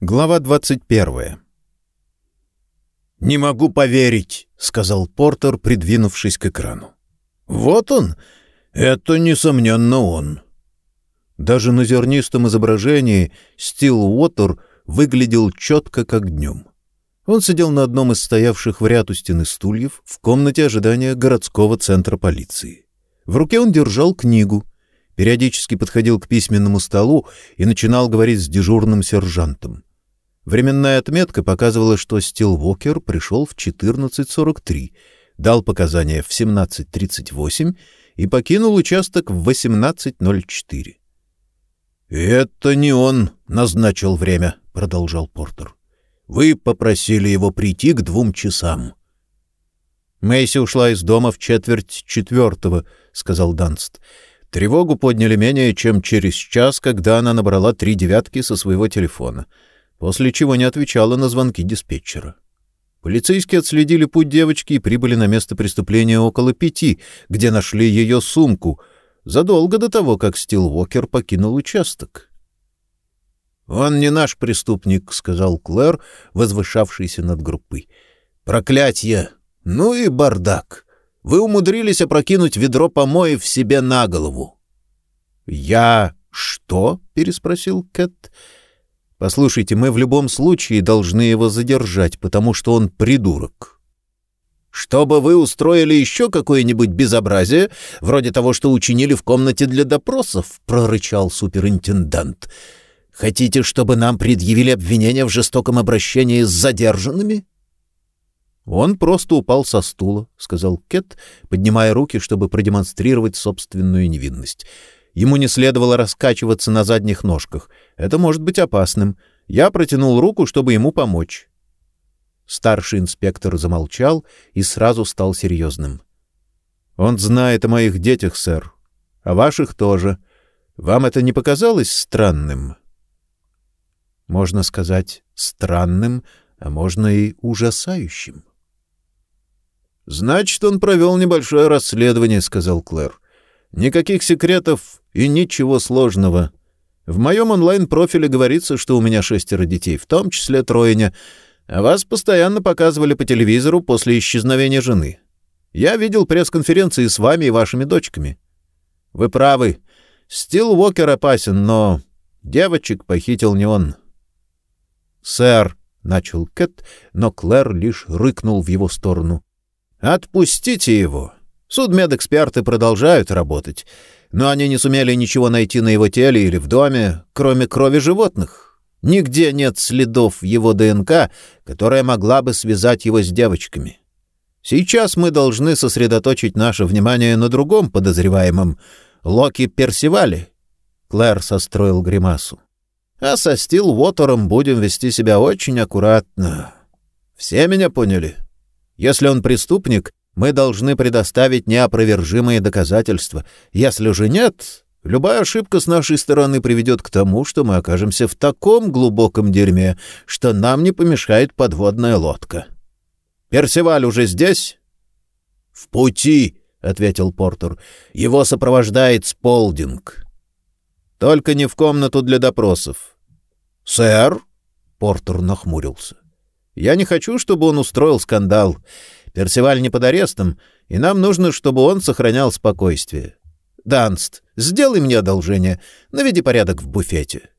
Глава 21. «Не могу поверить», — сказал Портер, придвинувшись к экрану. «Вот он! Это, несомненно, он». Даже на зернистом изображении Стил Уотер выглядел четко, как днем. Он сидел на одном из стоявших в ряд у стены стульев в комнате ожидания городского центра полиции. В руке он держал книгу, периодически подходил к письменному столу и начинал говорить с дежурным сержантом. Временная отметка показывала, что Стилвокер пришел в 14.43, дал показания в 17.38 и покинул участок в 18.04. «Это не он назначил время», — продолжал Портер. «Вы попросили его прийти к двум часам». «Мэйси ушла из дома в четверть четвертого», — сказал Данст. Тревогу подняли менее чем через час, когда она набрала три девятки со своего телефона — после чего не отвечала на звонки диспетчера. Полицейские отследили путь девочки и прибыли на место преступления около пяти, где нашли ее сумку, задолго до того, как Стилвокер покинул участок. «Он не наш преступник», — сказал Клэр, возвышавшийся над группой. «Проклятье! Ну и бардак! Вы умудрились опрокинуть ведро помоев себе на голову!» «Я что?» — переспросил Кэт. Послушайте, мы в любом случае должны его задержать, потому что он придурок. Чтобы вы устроили еще какое-нибудь безобразие, вроде того, что учинили в комнате для допросов, прорычал суперинтендант. Хотите, чтобы нам предъявили обвинение в жестоком обращении с задержанными? Он просто упал со стула, сказал Кет, поднимая руки, чтобы продемонстрировать собственную невинность. Ему не следовало раскачиваться на задних ножках. Это может быть опасным. Я протянул руку, чтобы ему помочь. Старший инспектор замолчал и сразу стал серьезным. Он знает о моих детях, сэр. О ваших тоже. Вам это не показалось странным? Можно сказать, странным, а можно и ужасающим. Значит, он провел небольшое расследование, сказал Клэр. Никаких секретов и ничего сложного. В моем онлайн-профиле говорится, что у меня шестеро детей, в том числе тройня, а вас постоянно показывали по телевизору после исчезновения жены. Я видел пресс-конференции с вами и вашими дочками. Вы правы. Стил Уокер опасен, но девочек похитил не он. Сэр, начал Кэт, но Клэр лишь рыкнул в его сторону. Отпустите его. Судмедэксперты продолжают работать, но они не сумели ничего найти на его теле или в доме, кроме крови животных. Нигде нет следов его ДНК, которая могла бы связать его с девочками. Сейчас мы должны сосредоточить наше внимание на другом подозреваемом — Локи Персивале. Клэр состроил гримасу. А со Стил Уотером будем вести себя очень аккуратно. Все меня поняли? Если он преступник, мы должны предоставить неопровержимые доказательства. Если же нет, любая ошибка с нашей стороны приведет к тому, что мы окажемся в таком глубоком дерьме, что нам не помешает подводная лодка. Персиваль уже здесь? — В пути, — ответил Портер. — Его сопровождает Сполдинг. — Только не в комнату для допросов. — Сэр? — Портер нахмурился. — Я не хочу, чтобы он устроил скандал. Персиваль не под арестом, и нам нужно, чтобы он сохранял спокойствие. Данст, сделай мне одолжение, наведи порядок в буфете.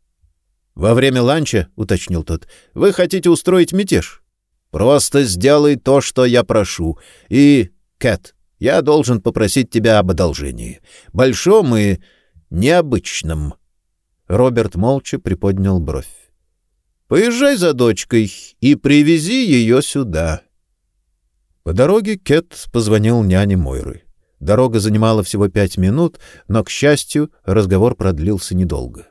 Во время ланча, уточнил тот, вы хотите устроить мятеж? Просто сделай то, что я прошу. И, Кэт, я должен попросить тебя об одолжении, большом и необычном. Роберт молча приподнял бровь. Поезжай за дочкой и привези ее сюда. По дороге Кет позвонил няне Мойры. Дорога занимала всего пять минут, но, к счастью, разговор продлился недолго.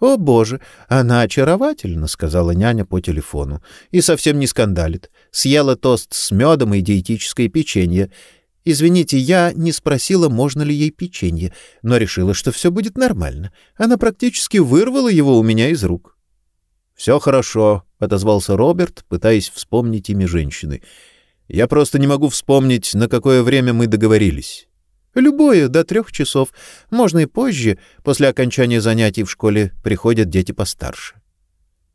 «О, боже, она очаровательна», — сказала няня по телефону. «И совсем не скандалит. Съела тост с медом и диетическое печенье. Извините, я не спросила, можно ли ей печенье, но решила, что все будет нормально. Она практически вырвала его у меня из рук». «Все хорошо», — отозвался Роберт, пытаясь вспомнить имя женщины. Я просто не могу вспомнить, на какое время мы договорились. Любое, до трех часов. Можно и позже. После окончания занятий в школе приходят дети постарше.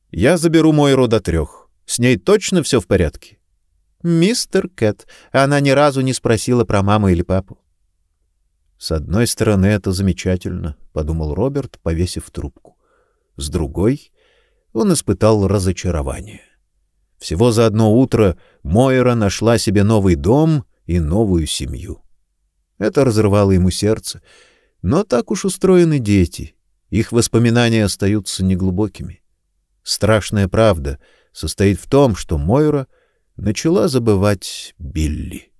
Я заберу Мойру до трех. С ней точно все в порядке? Мистер Кэт. Она ни разу не спросила про маму или папу. С одной стороны, это замечательно, подумал Роберт, повесив трубку. С другой, он испытал разочарование. Всего за одно утро Мойра нашла себе новый дом и новую семью. Это разрывало ему сердце, но так уж устроены дети. Их воспоминания остаются неглубокими. Страшная правда состоит в том, что Мойра начала забывать Билли.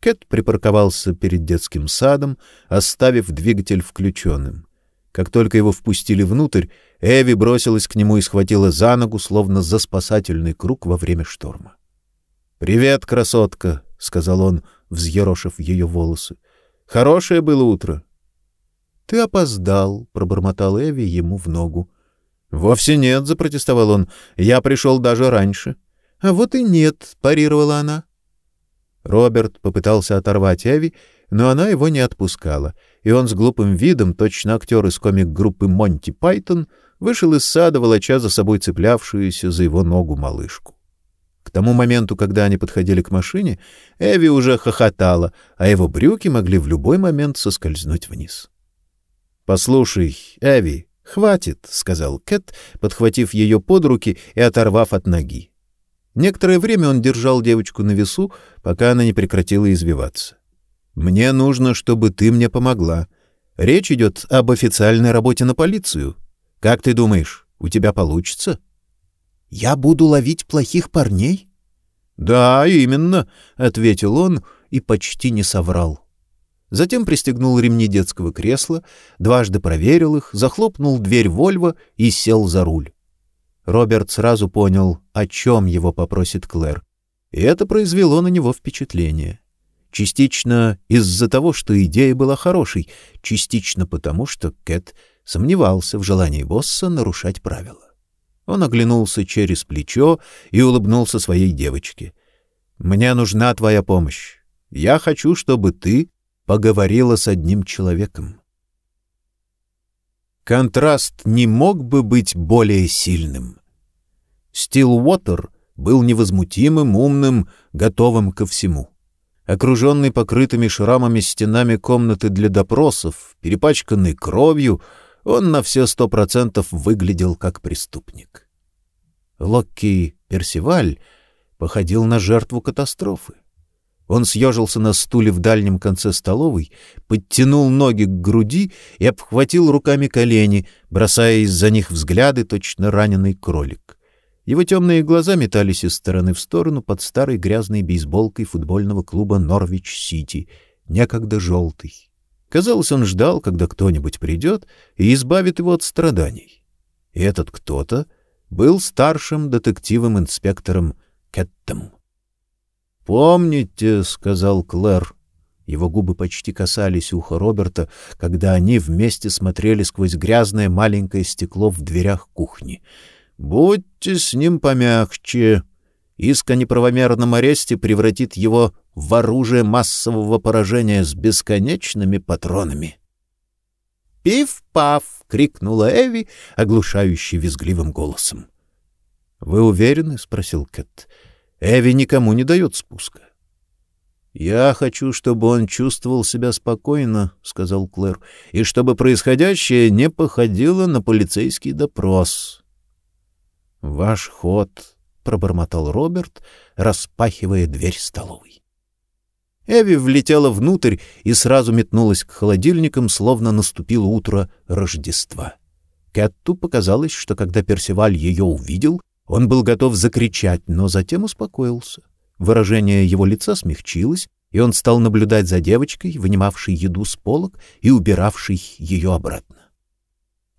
Кэт припарковался перед детским садом, оставив двигатель включенным. Как только его впустили внутрь, Эви бросилась к нему и схватила за ногу, словно за спасательный круг во время шторма. "Привет, красотка", сказал он, взъерошив ее волосы. "Хорошее было утро". "Ты опоздал", пробормотал Эви ему в ногу. "Вовсе нет", запротестовал он. "Я пришел даже раньше". "А вот и нет", парировала она. Роберт попытался оторвать Эви, но она его не отпускала, и он с глупым видом, точно актер из комик-группы Монти Пайтон, вышел из сада, волоча за собой цеплявшуюся за его ногу малышку. К тому моменту, когда они подходили к машине, Эви уже хохотала, а его брюки могли в любой момент соскользнуть вниз. "Послушай, Эви, хватит", сказал Кэт, подхватив ее под руки и оторвав от ноги. Некоторое время он держал девочку на весу, пока она не прекратила извиваться. Мне нужно, чтобы ты мне помогла. Речь идет об официальной работе на полицию. Как ты думаешь, у тебя получится? Я буду ловить плохих парней? Да, именно, ответил он и почти не соврал. Затем пристегнул ремни детского кресла, дважды проверил их, захлопнул дверь Вольво и сел за руль. Роберт сразу понял, о чем его попросит Клэр, и это произвело на него впечатление. Частично из-за того, что идея была хорошей, частично потому, что Кэт сомневался в желании босса нарушать правила. Он оглянулся через плечо и улыбнулся своей девочке. Мне нужна твоя помощь. Я хочу, чтобы ты поговорила с одним человеком. Контраст не мог бы быть более сильным. Стилуотер был невозмутимым, умным, готовым ко всему. Окруженный покрытыми шрамами стенами комнаты для допросов, перепачканный кровью, он на все сто процентов выглядел как преступник. Локки Персиваль походил на жертву катастрофы. Он съежился на стуле в дальнем конце столовой, подтянул ноги к груди и обхватил руками колени, бросая из-за них взгляды точно раненый кролик. Его темные глаза метались из стороны в сторону под старой грязной бейсболкой футбольного клуба Норвич-Сити, некогда желтый. Казалось, он ждал, когда кто-нибудь придет и избавит его от страданий. И этот кто-то был старшим детективом-инспектором Кэттом. «Помните», — сказал Клэр, его губы почти касались уха Роберта, когда они вместе смотрели сквозь грязное маленькое стекло в дверях кухни — Будьте с ним помягче. Иск о неправомерном аресте превратит его в оружие массового поражения с бесконечными патронами. «Пиф-паф!» — крикнула Эви, оглушающе визгливым голосом. «Вы уверены?» — спросил Кэт. «Эви никому не дает спуска». «Я хочу, чтобы он чувствовал себя спокойно», — сказал Клэр, «и чтобы происходящее не походило на полицейский допрос». Ваш ход, пробормотал Роберт, распахивая дверь столовой. Эви влетела внутрь и сразу метнулась к холодильникам, словно наступило утро Рождества. Кэтту показалось, что когда Персиваль ее увидел, он был готов закричать, но затем успокоился. Выражение его лица смягчилось, и он стал наблюдать за девочкой, вынимавшей еду с полок и убиравшей ее обратно.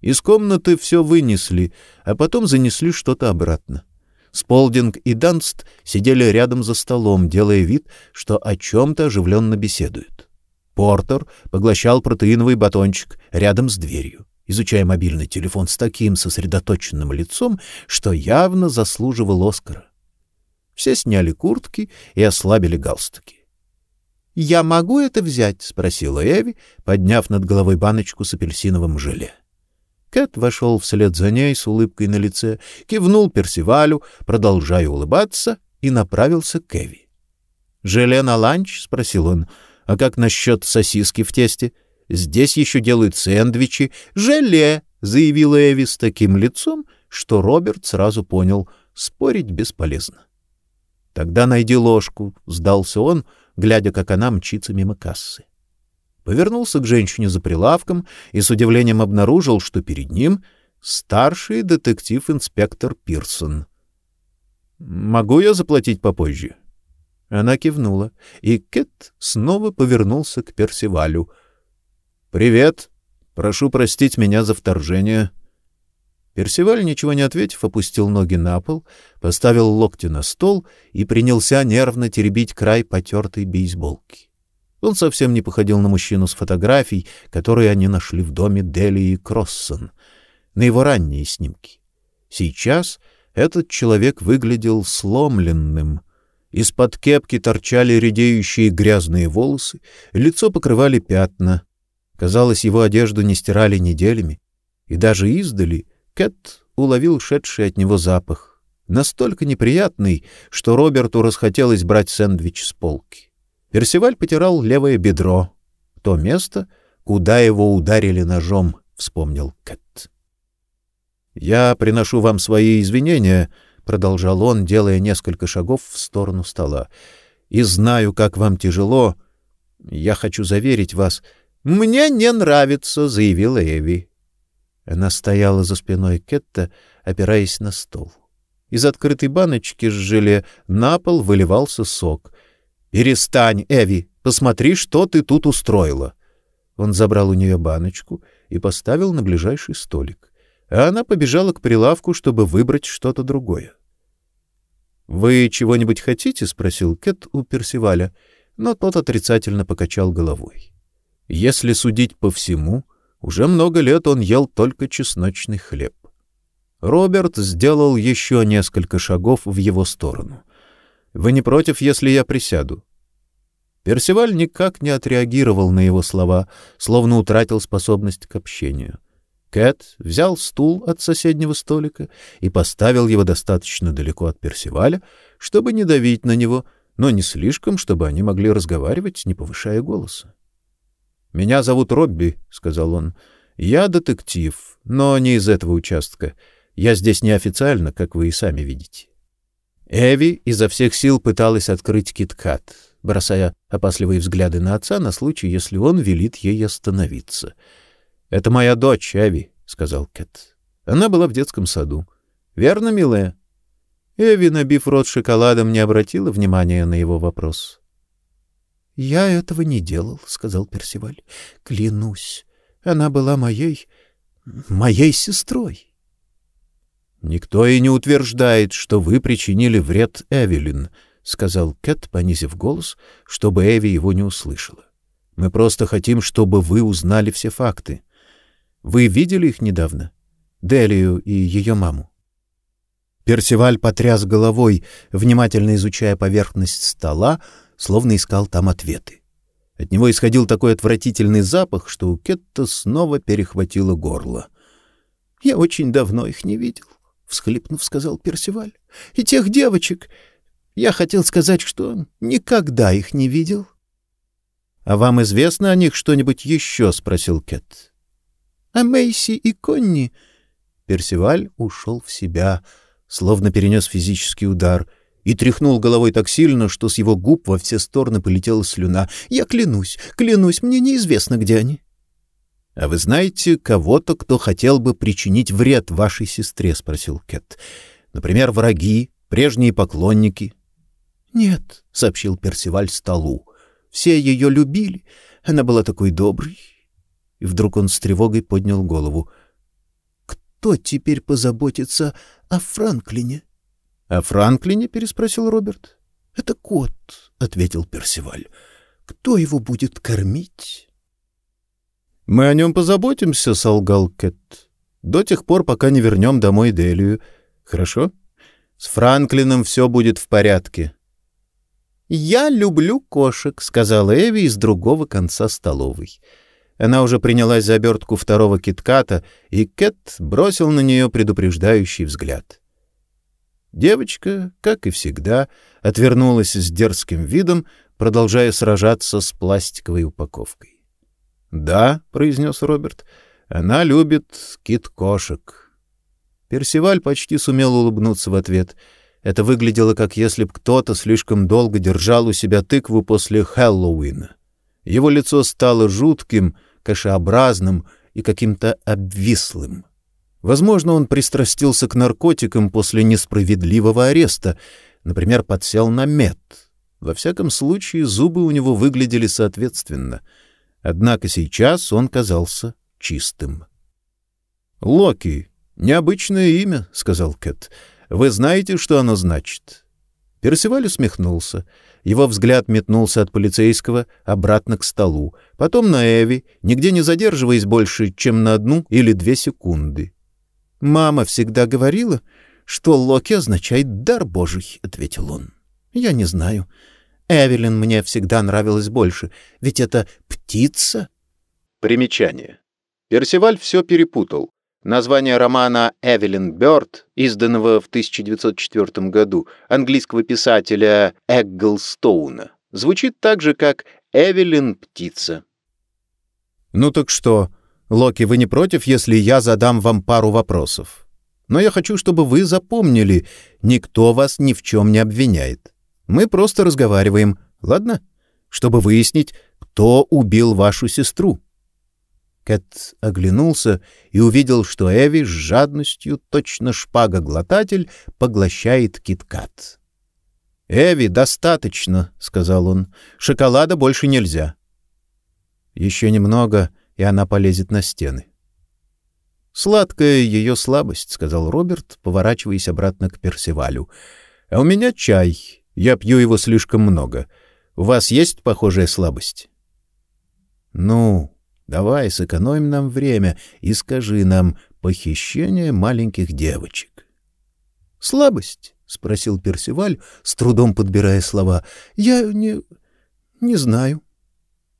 Из комнаты все вынесли, а потом занесли что-то обратно. Сполдинг и Данст сидели рядом за столом, делая вид, что о чем-то оживленно беседуют. Портер поглощал протеиновый батончик рядом с дверью, изучая мобильный телефон с таким сосредоточенным лицом, что явно заслуживал Оскара. Все сняли куртки и ослабили галстуки. «Я могу это взять?» — спросила Эви, подняв над головой баночку с апельсиновым желе. Кэт вошел вслед за ней с улыбкой на лице, кивнул Персивалю, продолжая улыбаться, и направился к Эви. «Желе на ланч?» — спросил он. «А как насчет сосиски в тесте? Здесь еще делают сэндвичи. Желе!» — заявила Эви с таким лицом, что Роберт сразу понял — спорить бесполезно. «Тогда найди ложку», — сдался он, глядя, как она мчится мимо кассы повернулся к женщине за прилавком и с удивлением обнаружил, что перед ним старший детектив-инспектор Пирсон. «Могу я заплатить попозже?» Она кивнула, и Кэт снова повернулся к Персивалю. «Привет. Прошу простить меня за вторжение». Персиваль, ничего не ответив, опустил ноги на пол, поставил локти на стол и принялся нервно теребить край потертой бейсболки. Он совсем не походил на мужчину с фотографий, которые они нашли в доме Делии Кроссон, на его ранние снимки. Сейчас этот человек выглядел сломленным. Из-под кепки торчали редеющие грязные волосы, лицо покрывали пятна. Казалось, его одежду не стирали неделями, и даже издали Кэт уловил шедший от него запах, настолько неприятный, что Роберту расхотелось брать сэндвич с полки. Персиваль потирал левое бедро, то место, куда его ударили ножом, вспомнил Кэт. Я приношу вам свои извинения, продолжал он, делая несколько шагов в сторону стола. И знаю, как вам тяжело. Я хочу заверить вас. Мне не нравится, заявила Эви. Она стояла за спиной Кетта, опираясь на стол. Из открытой баночки с желе на пол выливался сок. «Перестань, Эви! Посмотри, что ты тут устроила!» Он забрал у нее баночку и поставил на ближайший столик, а она побежала к прилавку, чтобы выбрать что-то другое. «Вы чего-нибудь хотите?» — спросил Кэт у Персиваля, но тот отрицательно покачал головой. Если судить по всему, уже много лет он ел только чесночный хлеб. Роберт сделал еще несколько шагов в его сторону. Вы не против, если я присяду? Персиваль никак не отреагировал на его слова, словно утратил способность к общению. Кэт взял стул от соседнего столика и поставил его достаточно далеко от Персиваля, чтобы не давить на него, но не слишком, чтобы они могли разговаривать, не повышая голоса. «Меня зовут Робби», — сказал он. «Я детектив, но не из этого участка. Я здесь неофициально, как вы и сами видите». Эви изо всех сил пыталась открыть киткат, бросая опасливые взгляды на отца на случай, если он велит ей остановиться. «Это моя дочь, Эви», — сказал Кэт. Она была в детском саду. «Верно, милая?» Эви, набив рот шоколадом, не обратила внимания на его вопрос. «Я этого не делал», — сказал Персиваль. «Клянусь, она была моей... моей сестрой». Никто и не утверждает, что вы причинили вред Эвелин, сказал Кэт, понизив голос, чтобы Эви его не услышала. Мы просто хотим, чтобы вы узнали все факты. Вы видели их недавно? Делию и ее маму. Персиваль потряс головой, внимательно изучая поверхность стола, словно искал там ответы. От него исходил такой отвратительный запах, что у Кетта снова перехватило горло. Я очень давно их не видел всхлипнув, сказал Персиваль. И тех девочек. Я хотел сказать, что никогда их не видел. А вам известно о них что-нибудь еще? спросил Кэт. А Мейси и Конни. Персиваль ушел в себя, словно перенес физический удар и тряхнул головой так сильно, что с его губ во все стороны полетела слюна. Я клянусь, клянусь, мне неизвестно, где они. — А вы знаете кого-то, кто хотел бы причинить вред вашей сестре? — спросил Кэт. — Например, враги, прежние поклонники? — Нет, — сообщил Персиваль столу. — Все ее любили. Она была такой доброй. И вдруг он с тревогой поднял голову. — Кто теперь позаботится о Франклине? — О Франклине? — переспросил Роберт. — Это кот, — ответил Персиваль. — Кто его будет кормить? Мы о нем позаботимся, солгал Кэт. До тех пор, пока не вернем домой Делию. Хорошо? С Франклином все будет в порядке. Я люблю кошек, сказала Эви из другого конца столовой. Она уже принялась за обертку второго китката, и Кэт бросил на нее предупреждающий взгляд. Девочка, как и всегда, отвернулась с дерзким видом, продолжая сражаться с пластиковой упаковкой. «Да», — произнес Роберт, — «она любит кит-кошек». Персиваль почти сумел улыбнуться в ответ. Это выглядело, как если б кто-то слишком долго держал у себя тыкву после Хэллоуина. Его лицо стало жутким — кашеобразным и каким-то обвислым. Возможно, он пристрастился к наркотикам после несправедливого ареста, например, подсел на мед. Во всяком случае, зубы у него выглядели соответственно. Однако сейчас он казался чистым. «Локи — необычное имя», — сказал Кэт. «Вы знаете, что оно значит?» Персиваль усмехнулся. Его взгляд метнулся от полицейского обратно к столу, потом на Эви, нигде не задерживаясь больше, чем на одну или две секунды. «Мама всегда говорила, что Локи означает «дар Божий», — ответил он. «Я не знаю. Эвелин мне всегда нравилась больше, ведь это птица». Примечание. Персиваль все перепутал. Название романа «Эвелин Бёрд», изданного в 1904 году, английского писателя Эгглстоуна, звучит так же, как «Эвелин Птица». «Ну так что, Локи, вы не против, если я задам вам пару вопросов? Но я хочу, чтобы вы запомнили, никто вас ни в чем не обвиняет. Мы просто разговариваем, ладно? Чтобы выяснить, кто убил вашу сестру». Кэт оглянулся и увидел, что Эви с жадностью, точно шпага-глотатель, поглощает киткат. «Эви, достаточно», — сказал он. «Шоколада больше нельзя». Еще немного, и она полезет на стены. «Сладкая ее слабость», — сказал Роберт, поворачиваясь обратно к Персивалю. «А у меня чай. Я пью его слишком много. У вас есть похожая слабость?» «Ну, Давай, сэкономим нам время и скажи нам похищение маленьких девочек. Слабость? спросил Персиваль, с трудом подбирая слова. Я не не знаю.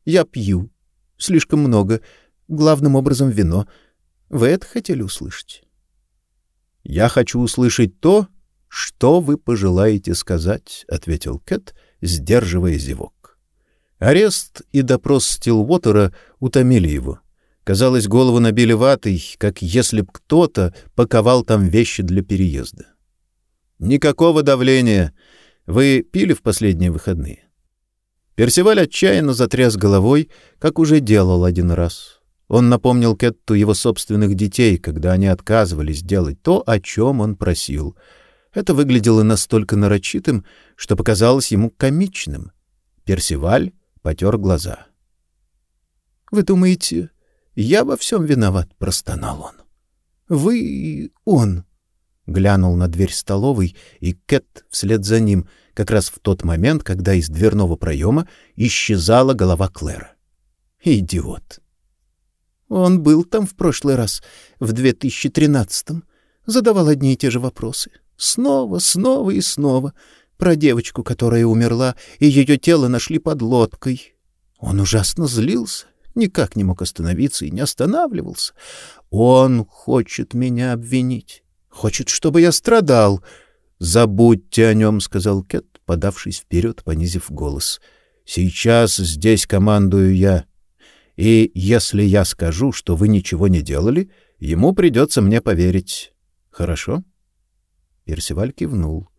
Я пью слишком много, главным образом вино. Вы это хотели услышать? Я хочу услышать то, что вы пожелаете сказать, ответил Кэт, сдерживая зевок. Арест и допрос Стилвотера утомили его. Казалось, голову набили ватой, как если б кто-то паковал там вещи для переезда. Никакого давления. Вы пили в последние выходные? Персиваль отчаянно затряс головой, как уже делал один раз. Он напомнил Кэтту его собственных детей, когда они отказывались делать то, о чем он просил. Это выглядело настолько нарочитым, что показалось ему комичным. Персиваль потер глаза. «Вы думаете, я во всем виноват?» — простонал он. «Вы и он!» — глянул на дверь столовой, и Кэт вслед за ним, как раз в тот момент, когда из дверного проема исчезала голова Клэра. «Идиот!» Он был там в прошлый раз, в 2013-м, задавал одни и те же вопросы. Снова, снова и снова — про девочку, которая умерла, и ее тело нашли под лодкой. Он ужасно злился, никак не мог остановиться и не останавливался. Он хочет меня обвинить, хочет, чтобы я страдал. Забудьте о нем, сказал Кэт, подавшись вперед, понизив голос. Сейчас здесь командую я. И если я скажу, что вы ничего не делали, ему придется мне поверить. Хорошо? Персиваль кивнул.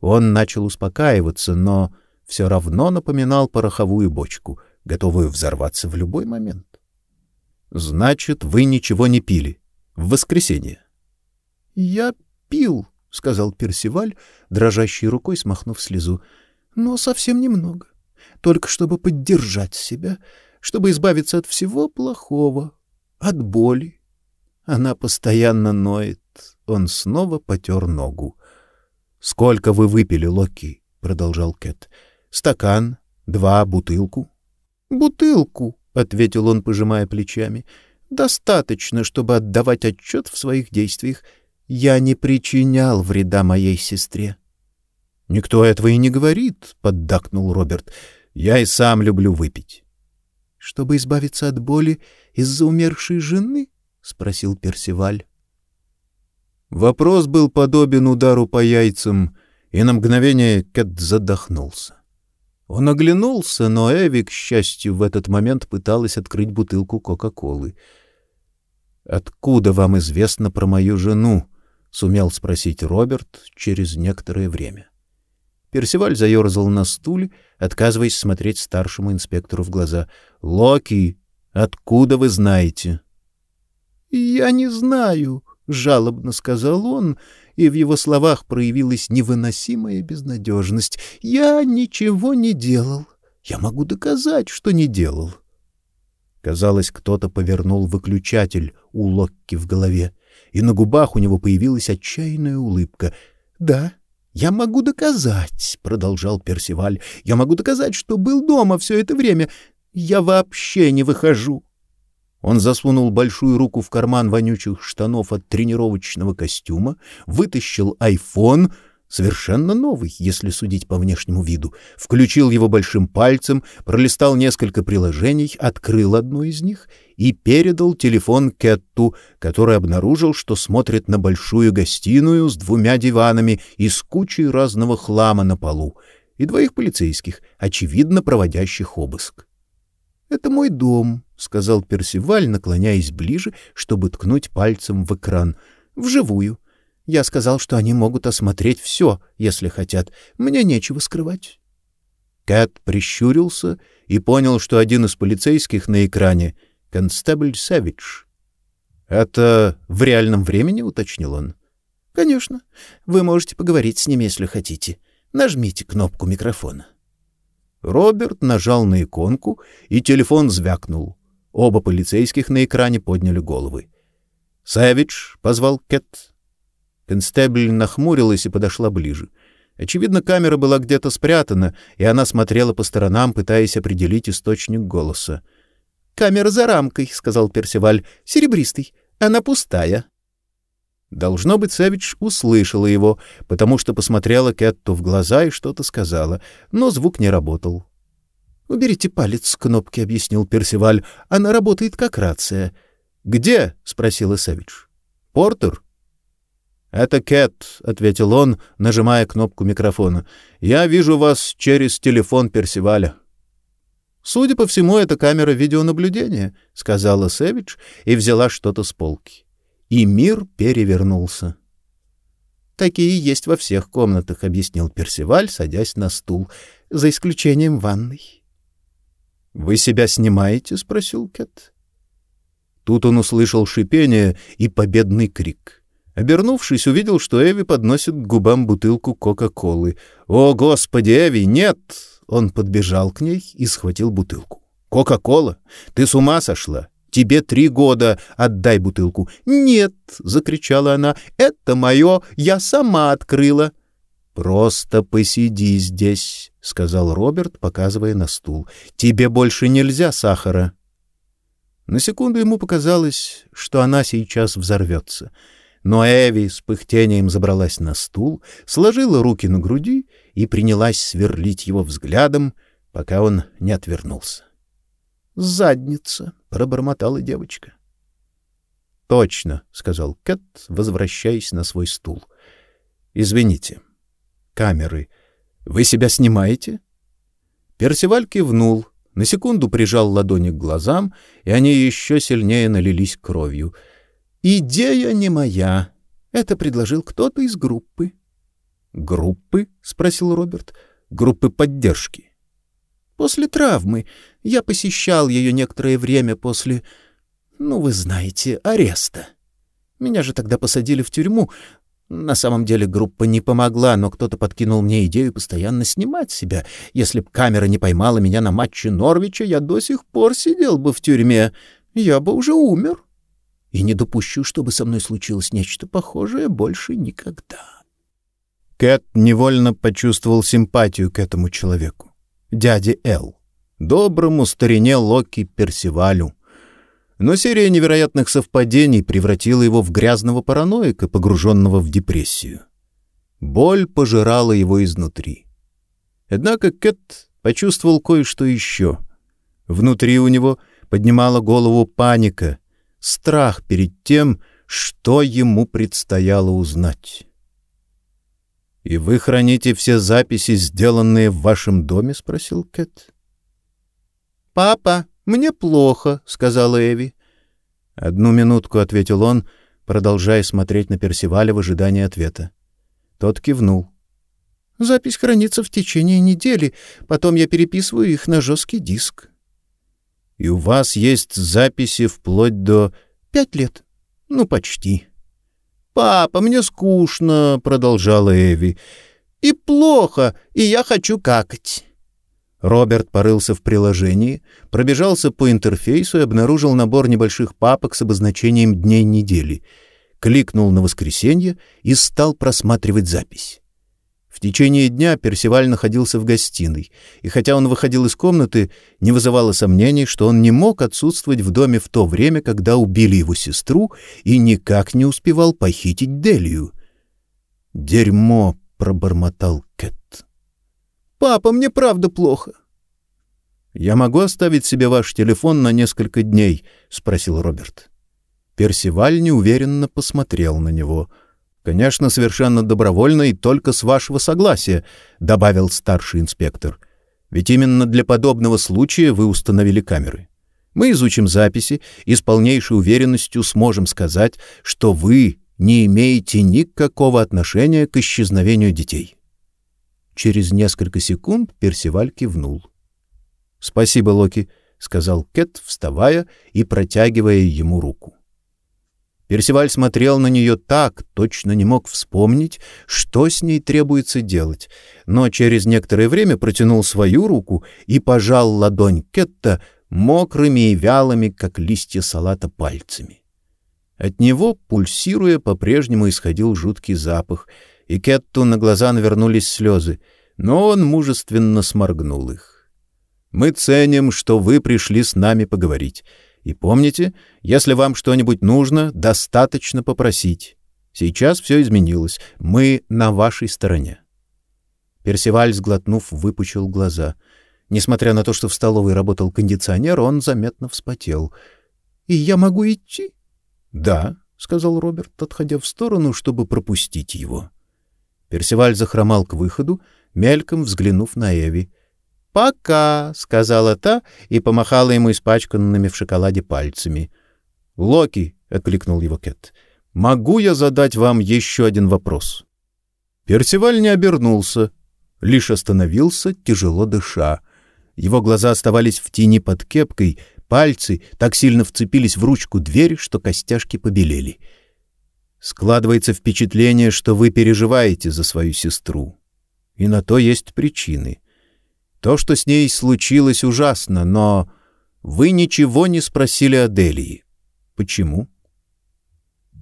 Он начал успокаиваться, но все равно напоминал пороховую бочку, готовую взорваться в любой момент. Значит, вы ничего не пили в воскресенье. Я пил, сказал Персиваль, дрожащей рукой смахнув слезу. Но совсем немного, только чтобы поддержать себя, чтобы избавиться от всего плохого, от боли. Она постоянно ноет. Он снова потер ногу. Сколько вы выпили, Локи? продолжал Кэт. Стакан, два, бутылку. Бутылку, ответил он, пожимая плечами. Достаточно, чтобы отдавать отчет в своих действиях. Я не причинял вреда моей сестре. Никто этого и не говорит, поддакнул Роберт. Я и сам люблю выпить. чтобы избавиться от боли из-за умершей жены? — спросил Персиваль. Вопрос был подобен удару по яйцам, и на мгновение Кэт задохнулся. Он оглянулся, но Эви, к счастью, в этот момент пыталась открыть бутылку Кока-Колы. «Откуда вам известно про мою жену?» — сумел спросить Роберт через некоторое время. Персиваль заерзал на стуле, отказываясь смотреть старшему инспектору в глаза. «Локи, откуда вы знаете?» «Я не знаю», — жалобно сказал он, и в его словах проявилась невыносимая безнадежность. «Я ничего не делал. Я могу доказать, что не делал». Казалось, кто-то повернул выключатель у Локки в голове, и на губах у него появилась отчаянная улыбка. «Да, я могу доказать», — продолжал Персиваль. «Я могу доказать, что был дома все это время. Я вообще не выхожу. Он засунул большую руку в карман вонючих штанов от тренировочного костюма, вытащил iPhone, совершенно новый, если судить по внешнему виду, включил его большим пальцем, пролистал несколько приложений, открыл одно из них и передал телефон Кетту, который обнаружил, что смотрит на большую гостиную с двумя диванами и с кучей разного хлама на полу, и двоих полицейских, очевидно проводящих обыск. «Это мой дом», — сказал Персиваль, наклоняясь ближе, чтобы ткнуть пальцем в экран. «Вживую. Я сказал, что они могут осмотреть все, если хотят. Мне нечего скрывать». Кэт прищурился и понял, что один из полицейских на экране — констебль Савидж. «Это в реальном времени?» — уточнил он. «Конечно. Вы можете поговорить с ними, если хотите. Нажмите кнопку микрофона». Роберт нажал на иконку, и телефон звякнул. Оба полицейских на экране подняли головы. «Сэвидж!» — позвал Кэт. Констебль нахмурилась и подошла ближе. Очевидно, камера была где-то спрятана, и она смотрела по сторонам, пытаясь определить источник голоса. «Камера за рамкой», — сказал Персиваль. «Серебристый. Она пустая». Должно быть, Сэвидж услышала его, потому что посмотрела Кэтту в глаза и что-то сказала, но звук не работал. «Уберите палец с кнопки», — объяснил Персиваль. «Она работает как рация». «Где?» — спросила Сэвидж. «Портер?» «Это Кэт», — ответил он, нажимая кнопку микрофона. «Я вижу вас через телефон Персиваля». «Судя по всему, это камера видеонаблюдения», — сказала Сэвидж и взяла что-то с полки. И мир перевернулся. «Такие есть во всех комнатах», — объяснил Персиваль, садясь на стул, — «за исключением ванной». «Вы себя снимаете?» — спросил Кэт. Тут он услышал шипение и победный крик. Обернувшись, увидел, что Эви подносит к губам бутылку Кока-Колы. «О, Господи, Эви, нет!» Он подбежал к ней и схватил бутылку. «Кока-Кола? Ты с ума сошла? Тебе три года, отдай бутылку». «Нет!» — закричала она. «Это мое, я сама открыла». «Просто посиди здесь», — сказал Роберт, показывая на стул. «Тебе больше нельзя сахара». На секунду ему показалось, что она сейчас взорвется. Но Эви с пыхтением забралась на стул, сложила руки на груди и принялась сверлить его взглядом, пока он не отвернулся. «Задница», — пробормотала девочка. «Точно», — сказал Кэт, возвращаясь на свой стул. «Извините» камеры. Вы себя снимаете? Персиваль кивнул, на секунду прижал ладони к глазам, и они еще сильнее налились кровью. Идея не моя. Это предложил кто-то из группы. Группы? спросил Роберт. Группы поддержки. После травмы я посещал ее некоторое время после, ну, вы знаете, ареста. Меня же тогда посадили в тюрьму, на самом деле группа не помогла, но кто-то подкинул мне идею постоянно снимать себя. Если б камера не поймала меня на матче Норвича, я до сих пор сидел бы в тюрьме. Я бы уже умер. И не допущу, чтобы со мной случилось нечто похожее больше никогда. Кэт невольно почувствовал симпатию к этому человеку. Дяде Эл. Доброму старине Локи Персивалю. Но серия невероятных совпадений превратила его в грязного параноика, погруженного в депрессию. Боль пожирала его изнутри. Однако Кэт почувствовал кое-что еще. Внутри у него поднимала голову паника, страх перед тем, что ему предстояло узнать. «И вы храните все записи, сделанные в вашем доме?» — спросил Кэт. «Папа, мне плохо», — сказала Эви. «Одну минутку», — ответил он, продолжая смотреть на Персиваля в ожидании ответа. Тот кивнул. «Запись хранится в течение недели, потом я переписываю их на жесткий диск». «И у вас есть записи вплоть до...» «Пять лет. Ну, почти». «Папа, мне скучно», — продолжала Эви. «И плохо, и я хочу какать». Роберт порылся в приложении, пробежался по интерфейсу и обнаружил набор небольших папок с обозначением дней недели. Кликнул на воскресенье и стал просматривать запись. В течение дня Персиваль находился в гостиной, и хотя он выходил из комнаты, не вызывало сомнений, что он не мог отсутствовать в доме в то время, когда убили его сестру, и никак не успевал похитить Делию. «Дерьмо!» — пробормотал Кэт. «Папа, мне правда плохо». «Я могу оставить себе ваш телефон на несколько дней?» — спросил Роберт. Персиваль неуверенно посмотрел на него. «Конечно, совершенно добровольно и только с вашего согласия», — добавил старший инспектор. «Ведь именно для подобного случая вы установили камеры. Мы изучим записи и с полнейшей уверенностью сможем сказать, что вы не имеете никакого отношения к исчезновению детей. Через несколько секунд Персиваль кивнул. «Спасибо, Локи», — сказал Кэт, вставая и протягивая ему руку. Персиваль смотрел на нее так, точно не мог вспомнить, что с ней требуется делать, но через некоторое время протянул свою руку и пожал ладонь Кетта мокрыми и вялыми, как листья салата, пальцами. От него, пульсируя, по-прежнему исходил жуткий запах — и Кетту на глаза навернулись слезы, но он мужественно сморгнул их. «Мы ценим, что вы пришли с нами поговорить. И помните, если вам что-нибудь нужно, достаточно попросить. Сейчас все изменилось. Мы на вашей стороне». Персиваль, сглотнув, выпучил глаза. Несмотря на то, что в столовой работал кондиционер, он заметно вспотел. «И я могу идти?» «Да», — сказал Роберт, отходя в сторону, чтобы пропустить его. Персиваль захромал к выходу, мельком взглянув на Эви. «Пока», — сказала та и помахала ему испачканными в шоколаде пальцами. «Локи», — откликнул его Кэт, — «могу я задать вам еще один вопрос?» Персиваль не обернулся, лишь остановился, тяжело дыша. Его глаза оставались в тени под кепкой, пальцы так сильно вцепились в ручку двери, что костяшки побелели — Складывается впечатление, что вы переживаете за свою сестру. И на то есть причины. То, что с ней случилось, ужасно, но вы ничего не спросили о Делии. Почему?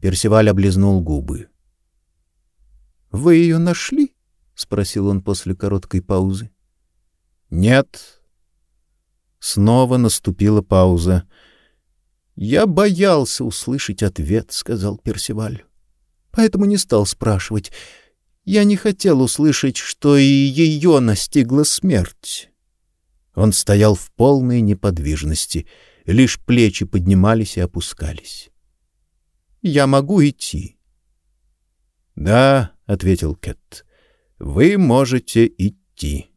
Персиваль облизнул губы. Вы ее нашли? спросил он после короткой паузы. Нет. Снова наступила пауза. Я боялся услышать ответ, сказал Персиваль поэтому не стал спрашивать. Я не хотел услышать, что и ее настигла смерть. Он стоял в полной неподвижности, лишь плечи поднимались и опускались. «Я могу идти?» «Да», — ответил Кэт, — «вы можете идти».